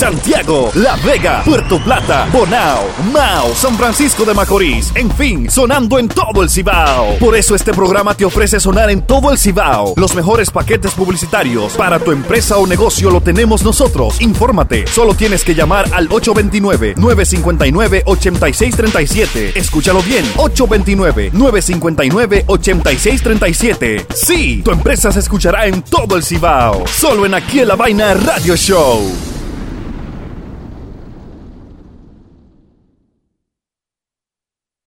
Santiago, La Vega, Puerto Plata, Bonao, Mao, San Francisco de Macorís, en fin, sonando en todo el Cibao. Por eso este programa te ofrece sonar en todo el Cibao. Los mejores paquetes publicitarios para tu empresa o negocio lo tenemos nosotros. Infórmate, solo tienes que llamar al 829-959-8637. Escúchalo bien, 829-959-8637. Sí, tu empresa se escuchará en todo el Cibao. Solo en Aquí en la Vaina Radio Show.